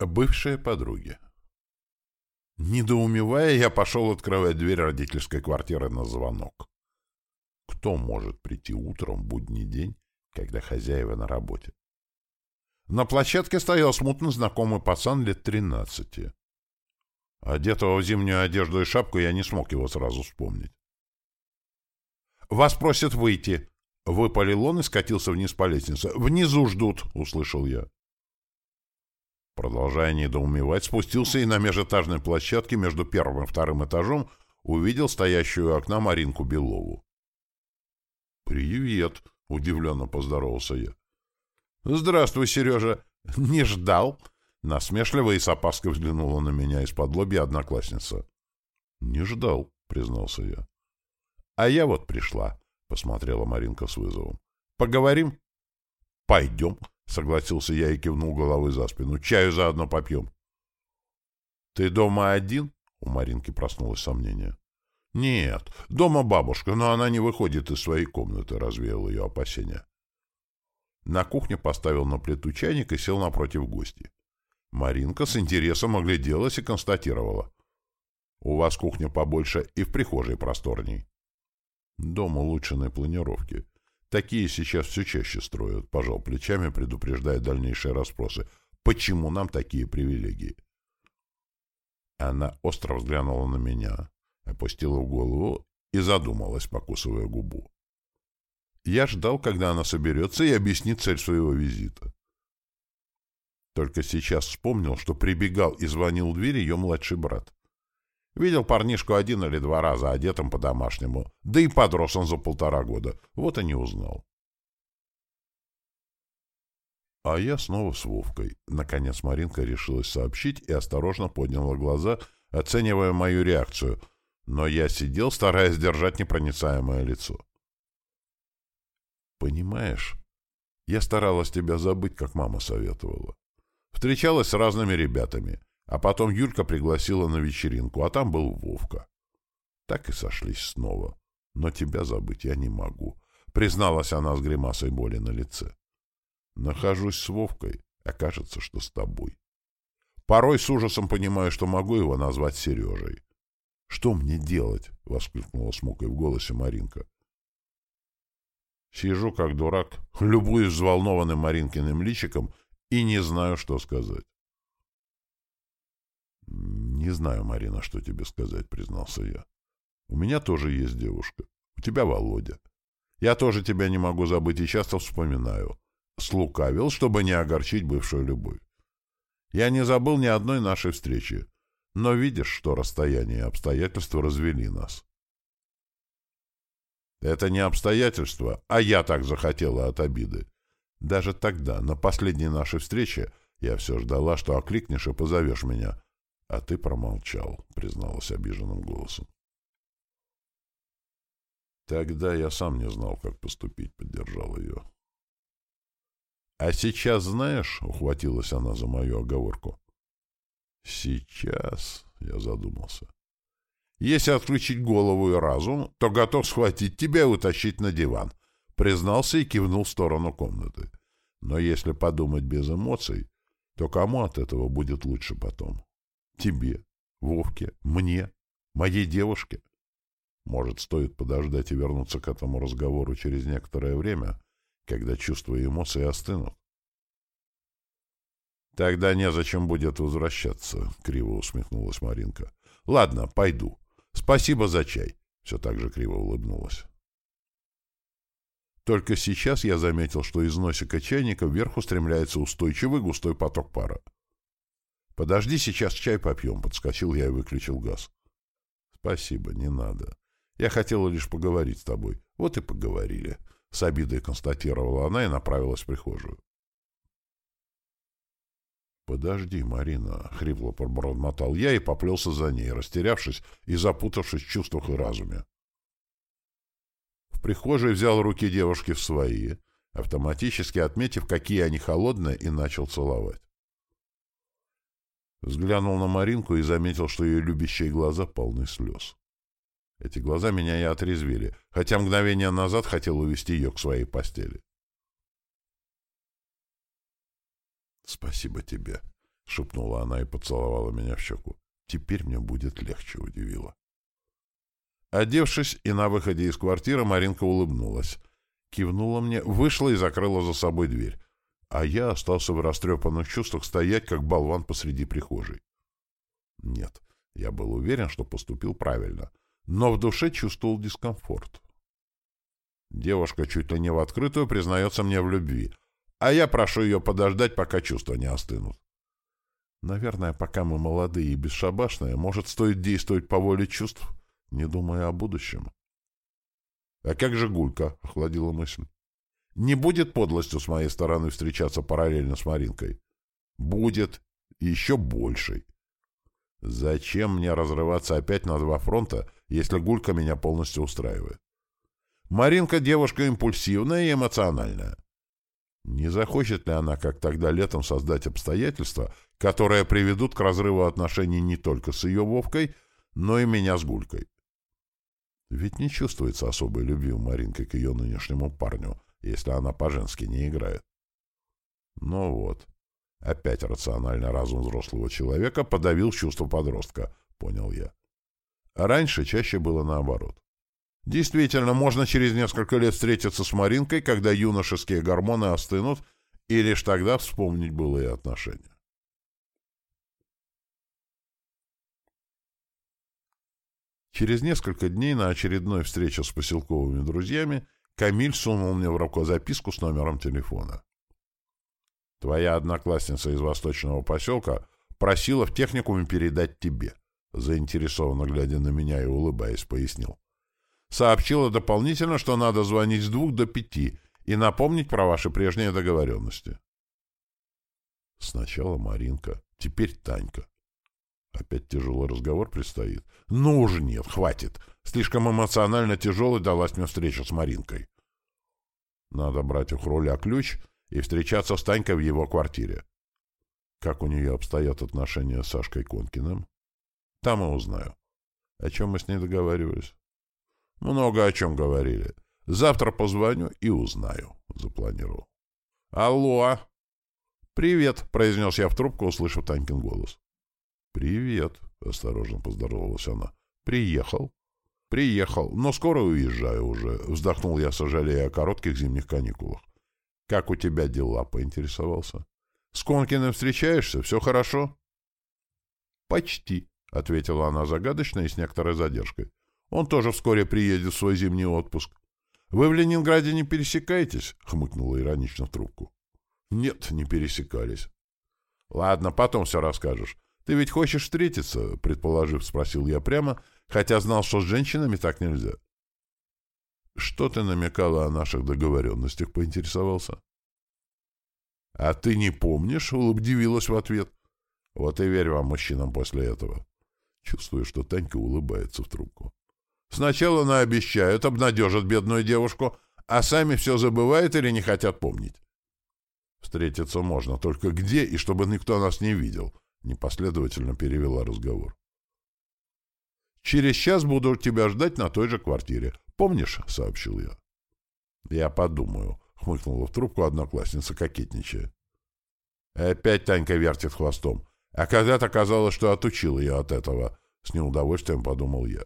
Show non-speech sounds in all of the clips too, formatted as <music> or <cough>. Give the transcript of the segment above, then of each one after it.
Бывшие подруги. Недоумевая, я пошел открывать дверь родительской квартиры на звонок. Кто может прийти утром в будний день, когда хозяева на работе? На площадке стоял смутно знакомый пацан лет тринадцати. Одетого в зимнюю одежду и шапку я не смог его сразу вспомнить. «Вас просят выйти!» Выпалил он и скатился вниз по лестнице. «Внизу ждут!» — услышал я. Продолжая недоумевать, спустился и на межэтажной площадке между первым и вторым этажом увидел стоящую у окна Маринку Белову. «Привет!» — удивленно поздоровался я. «Здравствуй, Сережа! Не ждал?» Насмешливо и с опаской взглянула на меня из-под лобья одноклассница. «Не ждал», — признался я. «А я вот пришла», — посмотрела Маринка с вызовом. «Поговорим?» «Пойдем», Согласился я и кивнул головой за спину. Чаю заодно попьем. Ты дома один? У Маринки проснулось сомнение. Нет, дома бабушка, но она не выходит из своей комнаты, развеял ее опасения. На кухне поставил на плиту чайник и сел напротив гостей. Маринка с интересом огляделась и констатировала. «У вас кухня побольше и в прихожей просторней». «Дом улучшенной планировки. Такие сейчас все чаще строят, пожал плечами, предупреждая дальнейшие расспросы. Почему нам такие привилегии? Она остро взглянула на меня, опустила голову и задумалась, покусывая губу. Я ждал, когда она соберется и объяснит цель своего визита. Только сейчас вспомнил, что прибегал и звонил в дверь ее младший брат. Видел парнишку один или два раза одетым по-домашнему. Да и подрос он за полтора года. Вот и не узнал. А я снова с Вовкой. Наконец Маринка решилась сообщить и осторожно подняла глаза, оценивая мою реакцию. Но я сидел, стараясь держать непроницаемое лицо. «Понимаешь, я старалась тебя забыть, как мама советовала. Встречалась с разными ребятами. А потом Юлька пригласила на вечеринку, а там был Вовка. Так и сошлись снова. Но тебя забыть я не могу, призналась она с гримасой боли на лице. Нахожусь с Вовкой, а кажется, что с тобой. Порой с ужасом понимаю, что могу его назвать Сережей. «Что мне делать?» — воскликнула с мукой в голосе Маринка. Сижу как дурак, <laughs> любуюсь взволнованным Маринкиным личиком и не знаю, что сказать. «Не знаю, Марина, что тебе сказать», — признался я. «У меня тоже есть девушка. У тебя Володя. Я тоже тебя не могу забыть и часто вспоминаю. Слукавил, чтобы не огорчить бывшую любовь. Я не забыл ни одной нашей встречи, но видишь, что расстояние и обстоятельства развели нас». «Это не обстоятельства, а я так захотела от обиды. Даже тогда, на последней нашей встрече, я все ждала, что окликнешь и позовешь меня» А ты промолчал, призналась обиженным голосом. Тогда я сам не знал, как поступить, поддержал ее. А сейчас знаешь, ухватилась она за мою оговорку. Сейчас, я задумался. Если отключить голову и разум, то готов схватить тебя и утащить на диван, признался и кивнул в сторону комнаты. Но если подумать без эмоций, то кому от этого будет лучше потом? Тебе, Вовке, мне, моей девушке. Может, стоит подождать и вернуться к этому разговору через некоторое время, когда чувства и эмоции остынут? Тогда незачем будет возвращаться, — криво усмехнулась Маринка. Ладно, пойду. Спасибо за чай. Все так же криво улыбнулась. Только сейчас я заметил, что из носика чайника вверх устремляется устойчивый густой поток пара. «Подожди, сейчас чай попьем», — подскочил я и выключил газ. «Спасибо, не надо. Я хотела лишь поговорить с тобой. Вот и поговорили». С обидой констатировала она и направилась в прихожую. «Подожди, Марина», — хрипло пробормотал я и поплелся за ней, растерявшись и запутавшись в чувствах и разуме. В прихожей взял руки девушки в свои, автоматически отметив, какие они холодные, и начал целовать. Взглянул на Маринку и заметил, что ее любящие глаза полны слез. Эти глаза меня и отрезвили, хотя мгновение назад хотел увести ее к своей постели. «Спасибо тебе», — шепнула она и поцеловала меня в щеку. «Теперь мне будет легче», — удивила. Одевшись и на выходе из квартиры, Маринка улыбнулась. Кивнула мне, вышла и закрыла за собой дверь. А я остался в растрепанных чувствах стоять, как болван посреди прихожей. Нет, я был уверен, что поступил правильно, но в душе чувствовал дискомфорт. Девушка чуть ли не в открытую признается мне в любви, а я прошу ее подождать, пока чувства не остынут. Наверное, пока мы молодые и бесшабашные, может, стоит действовать по воле чувств, не думая о будущем. — А как же Гулька? — охладила мысль. — Не будет подлостью с моей стороны встречаться параллельно с Маринкой. — Будет. Еще большей. Зачем мне разрываться опять на два фронта, если Гулька меня полностью устраивает? Маринка девушка импульсивная и эмоциональная. Не захочет ли она, как тогда летом, создать обстоятельства, которые приведут к разрыву отношений не только с ее Вовкой, но и меня с Гулькой? Ведь не чувствуется особой любви у Маринки к ее нынешнему парню, если она по-женски не играет. Ну вот. Опять рациональный разум взрослого человека подавил чувство подростка, понял я. Раньше чаще было наоборот. Действительно, можно через несколько лет встретиться с Маринкой, когда юношеские гормоны остынут, и лишь тогда вспомнить былые отношения. Через несколько дней на очередной встрече с поселковыми друзьями Камиль сунул мне в руку записку с номером телефона. «Твоя одноклассница из восточного поселка просила в техникуме передать тебе», заинтересованно глядя на меня и улыбаясь, пояснил. Сообщила дополнительно, что надо звонить с двух до пяти и напомнить про ваши прежние договоренности. Сначала Маринка, теперь Танька. Опять тяжелый разговор предстоит. Ну уже нет, хватит. Слишком эмоционально тяжелой далась мне встреча с Маринкой. Надо брать у Хруля ключ и встречаться с Танькой в его квартире. Как у нее обстоят отношения с Сашкой Конкиным? Там и узнаю. О чем мы с ней договаривались? Много о чем говорили. Завтра позвоню и узнаю, — запланировал. Алло! Привет, — произнес я в трубку, услышав Танькин голос. Привет, — осторожно поздоровалась она. Приехал. Приехал, но скоро уезжаю уже, — вздохнул я, сожалея о коротких зимних каникулах. Как у тебя дела, — поинтересовался. С Конкиным встречаешься? Все хорошо? Почти, — ответила она загадочно и с некоторой задержкой. Он тоже вскоре приедет в свой зимний отпуск. Вы в Ленинграде не пересекаетесь? — хмыкнула иронично в трубку. — Нет, не пересекались. — Ладно, потом все расскажешь. Ты ведь хочешь встретиться? — предположив, спросил я прямо, хотя знал, что с женщинами так нельзя. — Что ты намекала о наших договоренностях? — поинтересовался. — А ты не помнишь? — улыбдивилась в ответ. — Вот и верь вам, мужчинам, после этого. Чувствую, что Танька улыбается в трубку. Сначала наобещают, обнадежат бедную девушку, а сами все забывают или не хотят помнить. Встретиться можно, только где и чтобы никто нас не видел, непоследовательно перевела разговор. Через час буду тебя ждать на той же квартире. Помнишь, сообщил я. Я подумаю, хмыкнула в трубку одноклассница, кокетничая. Опять Танька вертит хвостом. А когда-то казалось, что отучил ее от этого. С неудовольствием подумал я.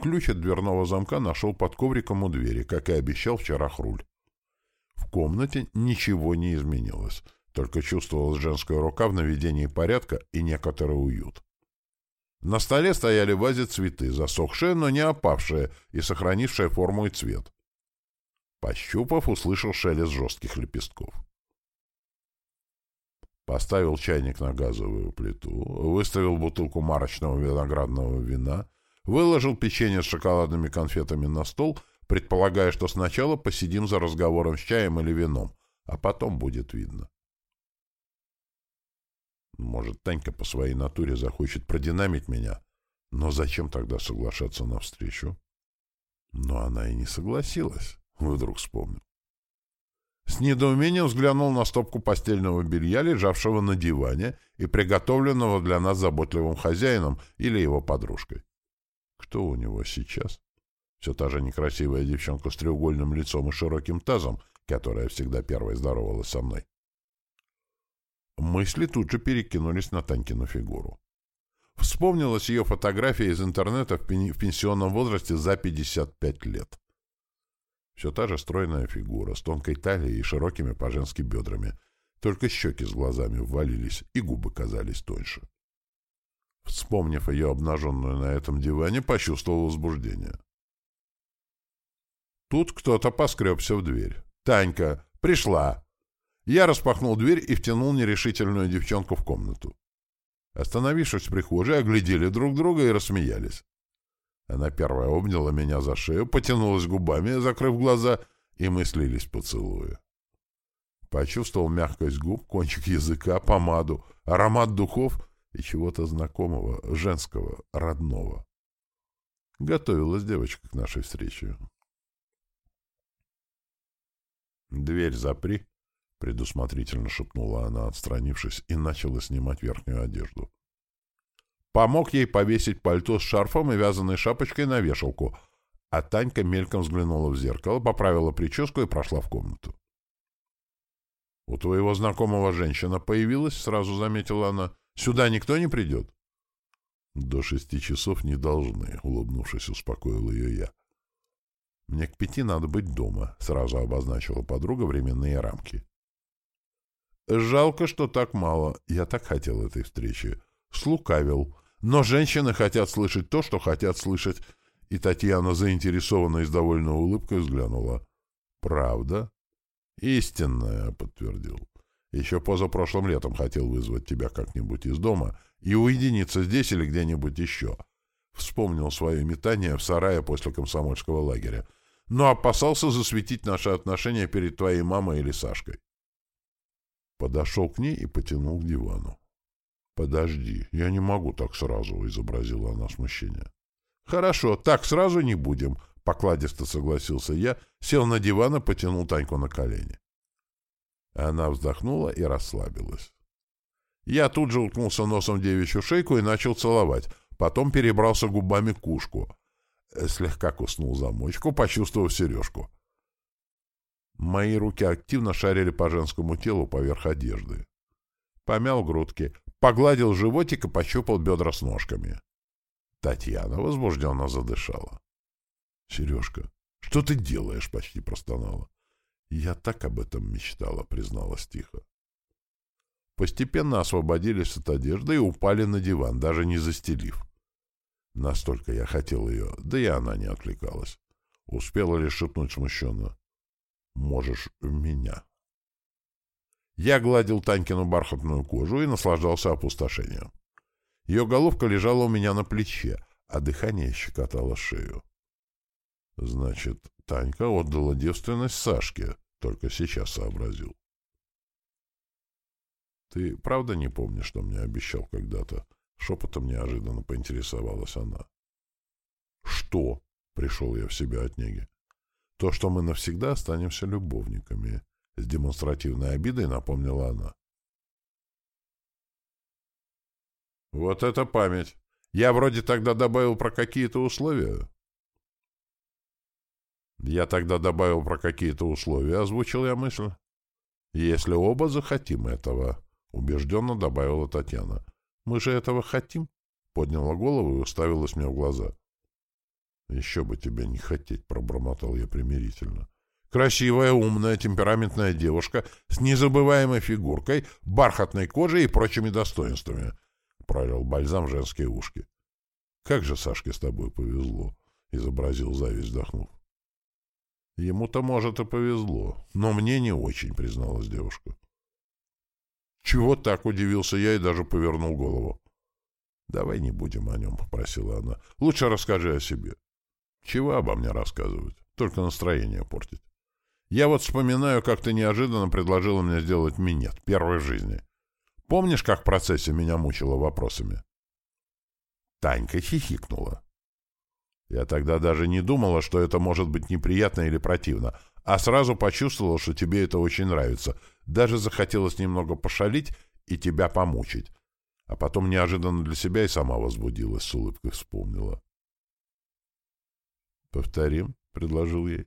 Ключ от дверного замка нашел под ковриком у двери, как и обещал вчера Хруль. В комнате ничего не изменилось, только чувствовалась женская рука в наведении порядка и некоторый уют. На столе стояли в вазе цветы, засохшие, но не опавшие и сохранившие форму и цвет. Пощупав, услышал шелест жестких лепестков. Поставил чайник на газовую плиту, выставил бутылку марочного виноградного вина выложил печенье с шоколадными конфетами на стол, предполагая, что сначала посидим за разговором с чаем или вином, а потом будет видно. Может, Танька по своей натуре захочет продинамить меня, но зачем тогда соглашаться на встречу? Но она и не согласилась, вдруг вспомнил. С недоумением взглянул на стопку постельного белья, лежавшего на диване и приготовленного для нас заботливым хозяином или его подружкой. Кто у него сейчас? Все та же некрасивая девчонка с треугольным лицом и широким тазом, которая всегда первой здоровалась со мной. Мысли тут же перекинулись на Танькину фигуру. Вспомнилась ее фотография из интернета в пенсионном возрасте за 55 лет. Все та же стройная фигура, с тонкой талией и широкими по-женски бедрами. Только щеки с глазами ввалились, и губы казались тоньше. Вспомнив ее обнаженную на этом диване, почувствовал возбуждение. Тут кто-то поскребся в дверь. «Танька! Пришла!» Я распахнул дверь и втянул нерешительную девчонку в комнату. Остановившись в прихожей, оглядели друг друга и рассмеялись. Она первая обняла меня за шею, потянулась губами, закрыв глаза, и мы слились поцелуя. Почувствовал мягкость губ, кончик языка, помаду, аромат духов и чего-то знакомого, женского, родного. Готовилась девочка к нашей встрече. «Дверь запри», — предусмотрительно шепнула она, отстранившись, и начала снимать верхнюю одежду. Помог ей повесить пальто с шарфом и вязаной шапочкой на вешалку, а Танька мельком взглянула в зеркало, поправила прическу и прошла в комнату. — У твоего знакомого женщина появилась, — сразу заметила она. — Сюда никто не придет? — До шести часов не должны, — улыбнувшись, успокоил ее я. — Мне к пяти надо быть дома, — сразу обозначила подруга временные рамки. — Жалко, что так мало. Я так хотел этой встречи. Слукавил. Но женщины хотят слышать то, что хотят слышать. И Татьяна, заинтересованная и с довольной улыбкой, взглянула. «Правда?» «Истинная», — подтвердил. «Еще позапрошлым летом хотел вызвать тебя как-нибудь из дома и уединиться здесь или где-нибудь еще». Вспомнил свое метание в сарае после комсомольского лагеря. Но опасался засветить наши отношения перед твоей мамой или Сашкой. Подошел к ней и потянул к дивану. «Подожди, я не могу так сразу», — изобразила она смущение. «Хорошо, так сразу не будем», — покладисто согласился я, сел на диван и потянул Таньку на колени. Она вздохнула и расслабилась. Я тут же уткнулся носом в девичью шейку и начал целовать, потом перебрался губами к ушку. Слегка куснул замочку, почувствовав сережку. Мои руки активно шарили по женскому телу поверх одежды. Помял грудки, Погладил животик и пощупал бедра с ножками. Татьяна возбужденно задышала. — Сережка, что ты делаешь? — почти простонала. — Я так об этом мечтала, — призналась тихо. Постепенно освободились от одежды и упали на диван, даже не застелив. Настолько я хотел ее, да и она не отвлекалась. Успела лишь шепнуть смущенно. «Можешь меня». Я гладил Танькину бархатную кожу и наслаждался опустошением. Ее головка лежала у меня на плече, а дыхание щекотало шею. Значит, Танька отдала девственность Сашке, только сейчас сообразил. «Ты правда не помнишь, что мне обещал когда-то?» Шепотом неожиданно поинтересовалась она. «Что?» — пришел я в себя от неги. «То, что мы навсегда останемся любовниками. — с демонстративной обидой напомнила она. «Вот это память! Я вроде тогда добавил про какие-то условия». «Я тогда добавил про какие-то условия», — озвучил я мысль. «Если оба захотим этого», — убежденно добавила Татьяна. «Мы же этого хотим?» — подняла голову и уставилась мне в глаза. «Еще бы тебя не хотеть», — пробормотал я примирительно. Красивая, умная, темпераментная девушка с незабываемой фигуркой, бархатной кожей и прочими достоинствами. Пролил бальзам женские ушки. — Как же Сашке с тобой повезло! — изобразил зависть, вздохнув. — Ему-то, может, и повезло, но мне не очень, — призналась девушка. — Чего так? — удивился я и даже повернул голову. — Давай не будем о нем, — попросила она. — Лучше расскажи о себе. — Чего обо мне рассказывать? Только настроение портить. Я вот вспоминаю, как ты неожиданно предложила мне сделать минет, первой жизни. Помнишь, как в процессе меня мучила вопросами? Танька хихикнула. Я тогда даже не думала, что это может быть неприятно или противно, а сразу почувствовала, что тебе это очень нравится. Даже захотелось немного пошалить и тебя помучить. А потом неожиданно для себя и сама возбудилась, с улыбкой вспомнила. «Повторим», — предложил ей.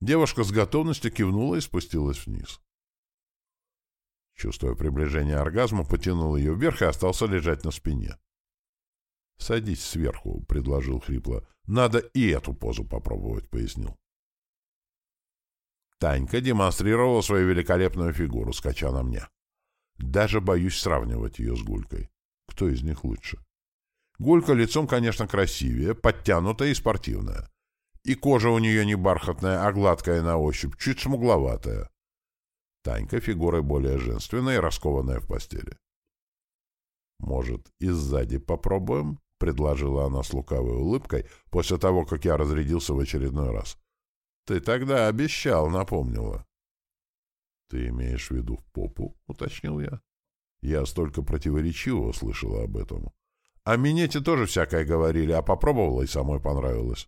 Девушка с готовностью кивнула и спустилась вниз. Чувствуя приближение оргазма, потянул ее вверх и остался лежать на спине. «Садись сверху», — предложил хрипло. «Надо и эту позу попробовать», — пояснил. Танька демонстрировала свою великолепную фигуру, скача на мне. Даже боюсь сравнивать ее с Гулькой. Кто из них лучше? Гулька лицом, конечно, красивее, подтянутая и спортивная. И кожа у нее не бархатная, а гладкая на ощупь, чуть смугловатая. Танька фигурой более женственная и раскованная в постели. «Может, и сзади попробуем?» — предложила она с лукавой улыбкой после того, как я разрядился в очередной раз. «Ты тогда обещал», — напомнила. «Ты имеешь в виду в попу?» — уточнил я. Я столько противоречивого слышала об этом. О минете тоже всякое говорили, а попробовала и самой понравилось.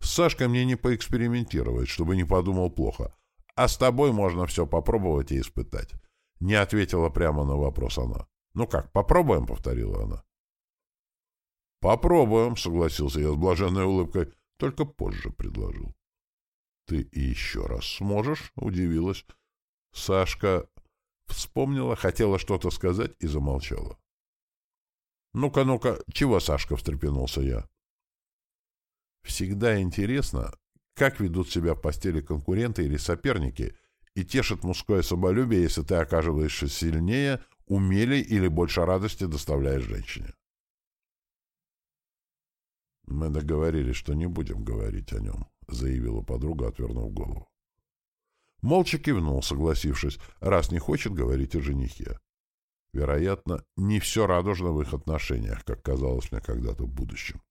С Сашкой мне не поэкспериментировать, чтобы не подумал плохо. А с тобой можно все попробовать и испытать. Не ответила прямо на вопрос она. «Ну как, попробуем?» — повторила она. «Попробуем», — согласился я с блаженной улыбкой. «Только позже предложил». «Ты еще раз сможешь?» — удивилась. Сашка вспомнила, хотела что-то сказать и замолчала. «Ну-ка, ну-ка, чего, Сашка?» — встрепенулся я. «Всегда интересно, как ведут себя в постели конкуренты или соперники, и тешит мужское самолюбие, если ты оказываешься сильнее, умелей или больше радости доставляешь женщине». «Мы договорились, что не будем говорить о нем», — заявила подруга, отвернув голову. Молча кивнул, согласившись, раз не хочет говорить о женихе. Вероятно, не все радужно в их отношениях, как казалось мне когда-то в будущем.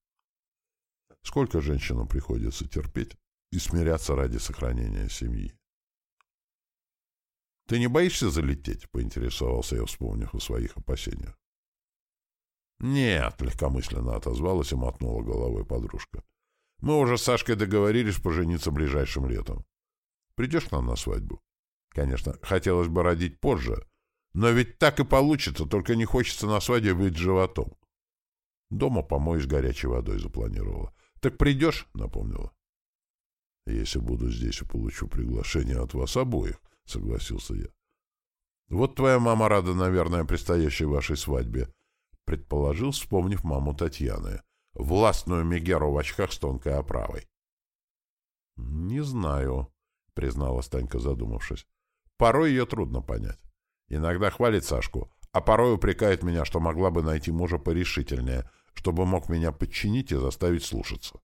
Сколько женщинам приходится терпеть и смиряться ради сохранения семьи? «Ты не боишься залететь?» — поинтересовался я, вспомнив о своих опасениях. «Нет», — легкомысленно отозвалась и мотнула головой подружка. «Мы уже с Сашкой договорились пожениться ближайшим летом. Придешь к нам на свадьбу? Конечно, хотелось бы родить позже, но ведь так и получится, только не хочется на свадьбе быть животом. Дома помоюсь горячей водой запланировала. Так придешь? — напомнила. Если буду здесь и получу приглашение от вас обоих, — согласился я. Вот твоя мама рада, наверное, предстоящей вашей свадьбе, — предположил, вспомнив маму Татьяны, властную Мегеру в очках с тонкой оправой. — Не знаю, — признала Станька, задумавшись. Порой ее трудно понять. Иногда хвалит Сашку, а порой упрекает меня, что могла бы найти мужа порешительнее, чтобы мог меня подчинить и заставить слушаться.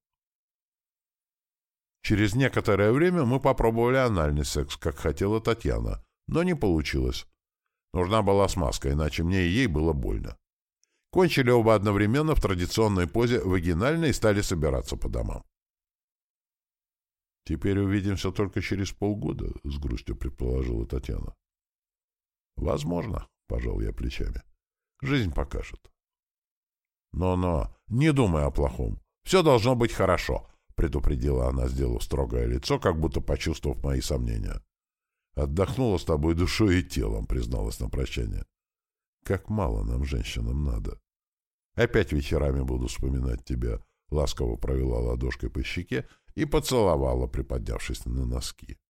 Через некоторое время мы попробовали анальный секс, как хотела Татьяна, но не получилось. Нужна была смазка, иначе мне и ей было больно. Кончили оба одновременно в традиционной позе вагинальной и стали собираться по домам. Теперь увидимся только через полгода, — с грустью предположила Татьяна. Возможно, — пожал я плечами. Жизнь покажет. Но-но, не думай о плохом. Все должно быть хорошо, — предупредила она, сделав строгое лицо, как будто почувствовав мои сомнения. Отдохнула с тобой душой и телом, призналась на прощание. Как мало нам, женщинам, надо. Опять вечерами буду вспоминать тебя, — ласково провела ладошкой по щеке и поцеловала, приподнявшись на носки.